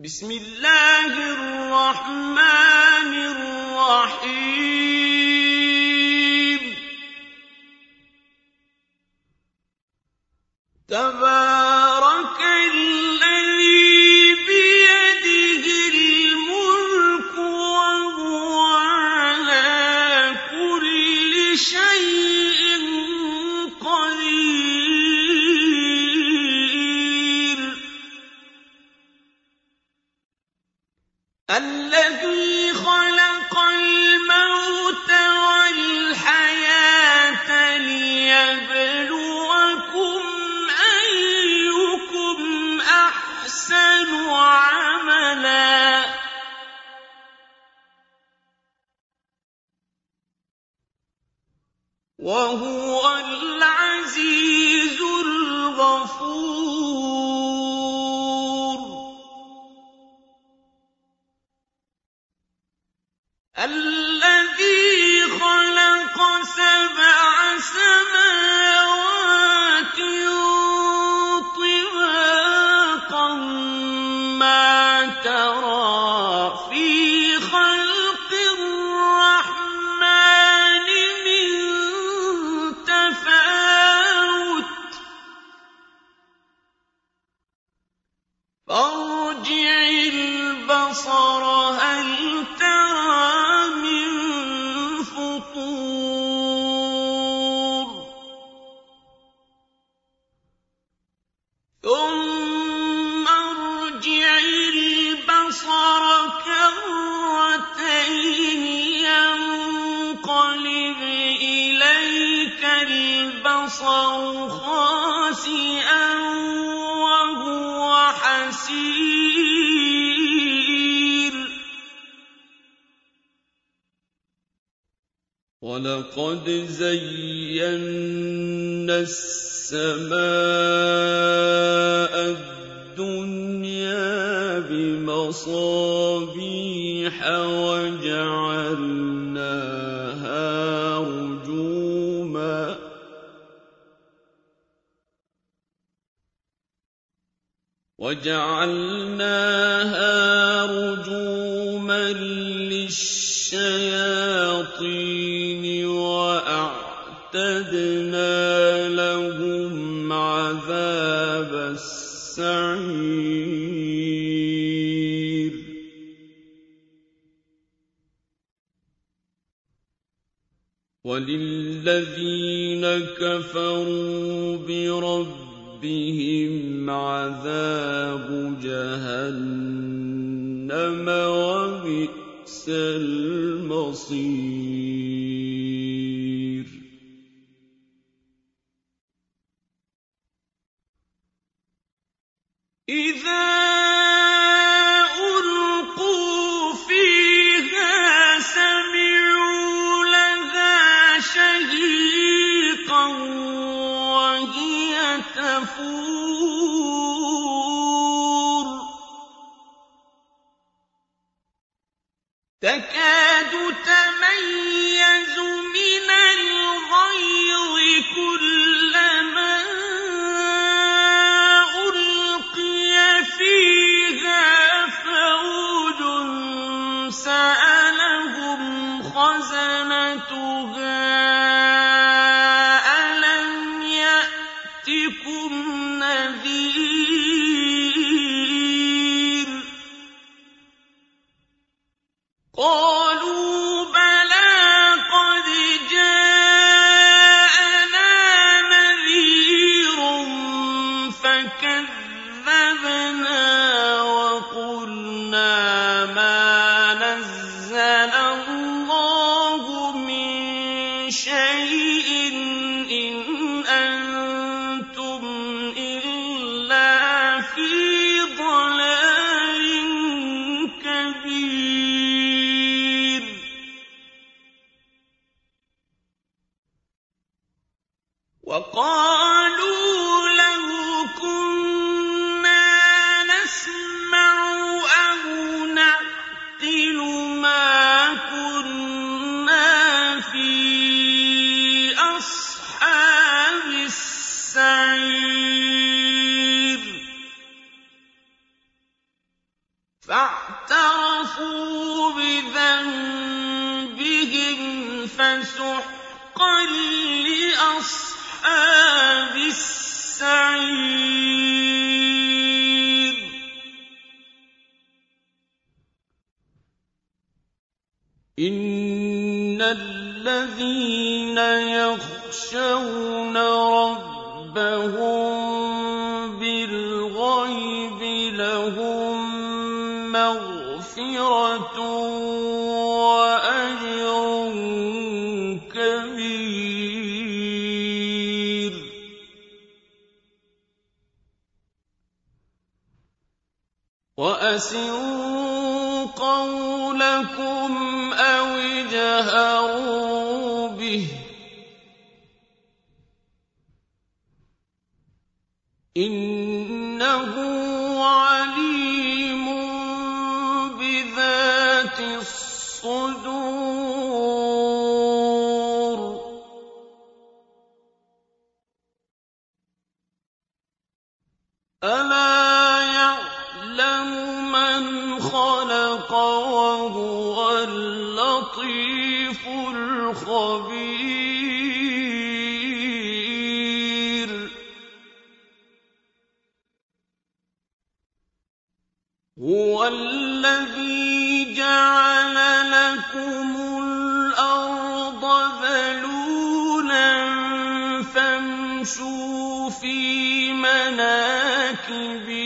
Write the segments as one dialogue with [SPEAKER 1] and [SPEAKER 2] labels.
[SPEAKER 1] بسم الله الرحمن الرحيم. تبارك الذي خلق الموت والحياة ليبلوكم أيكم أحسن عملا. وهو العزيز الغفور. البصر خاسئا وهو حسير. ولقد زينا السماء الدنيا بمصابيح وجعلناها وجعلناها رجوما للشياطين وأعتدنا لهم عذاب السعير. وللذين كفروا بربهم عذاب جهنم وبئس المصير تكاد تميز من الغيظ كلما ألقي فيها فوج سألهم خزنتها ألم يأتكم نذير؟ فاعترفوا بذنبهم فسحقا لأصحاب السعير إن الذين يخشون ربهم وَأَسِرُّوا قَوْلَكُمْ أَوِ اجْهَرُوا خَلَقَ وَهُوَ اللَّطِيفُ الْخَبِيرُ. هُوَ الَّذِي جَعَلَ لَكُمُ الْأَرْضَ ذَلُولًا فَامْشُوا فِي مَنَاكِبِهَا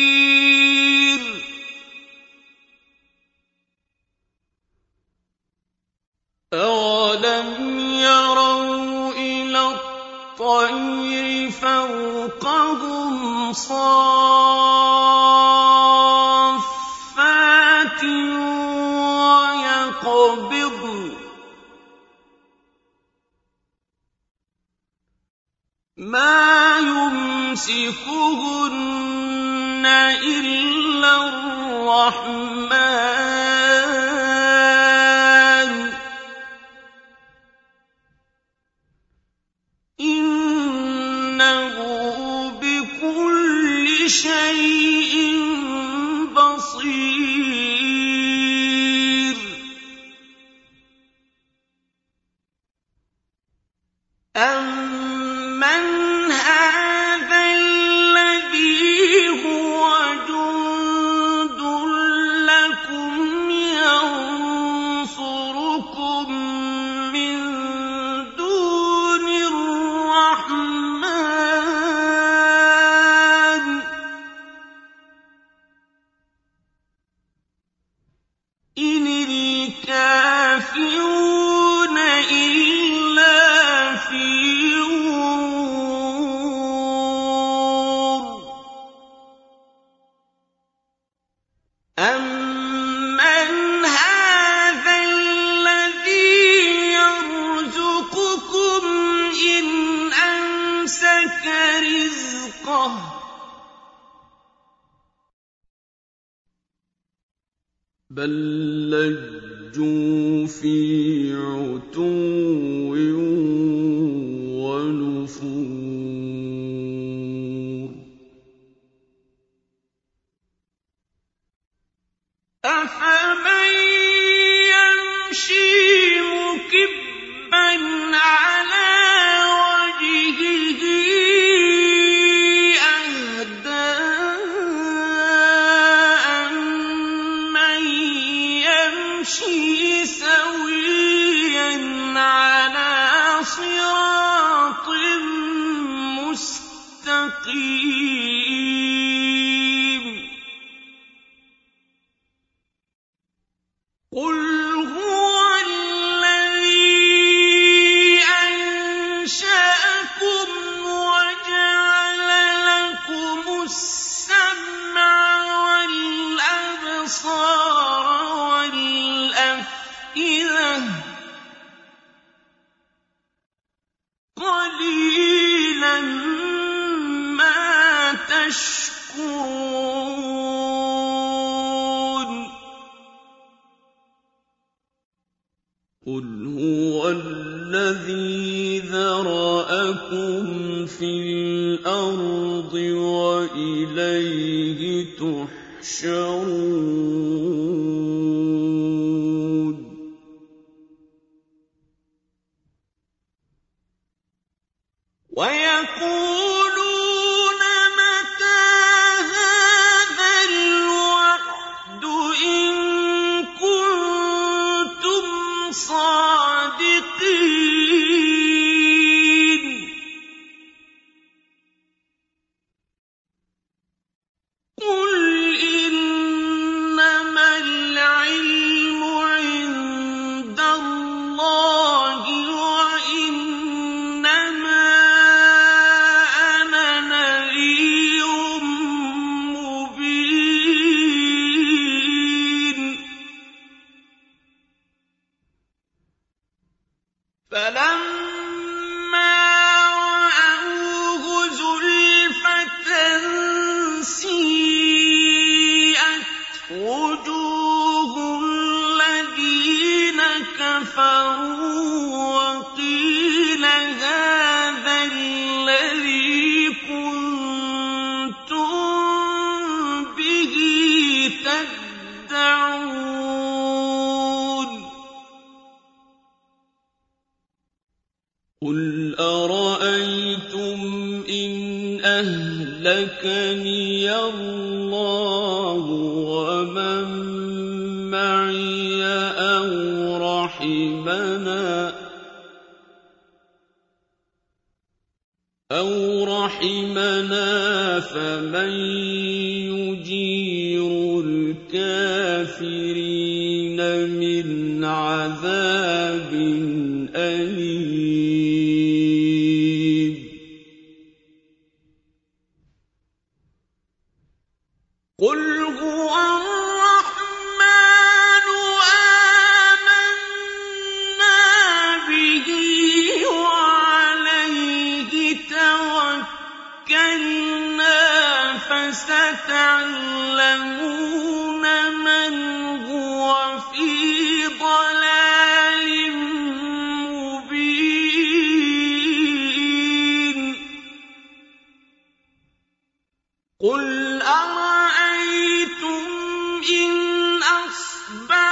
[SPEAKER 1] صَافَّاتٍ وَيَقْبِضْنَ ۚ مَا يُمْسِكُهُنَّ إِلَّا الرَّحْمَٰنُ ۚ. إِنِ الْكَافِرُونَ بَل لَّجُّوا فِي عُتُوٍّ قُلْ هُوَ الَّذِي ذَرَأَكُمْ فِي الْأَرْضِ وَإِلَيْهِ تُحْشَرُونَ رَحِمَنَا أَوْ رَحِمَنَا فَمَن يُجِيرُ الْكَافِرِينَ مِنْ عَذَابٍ أَلِيمٍ. قُلْ أَرَأَيْتُمْ إِنْ أَصْبَحَ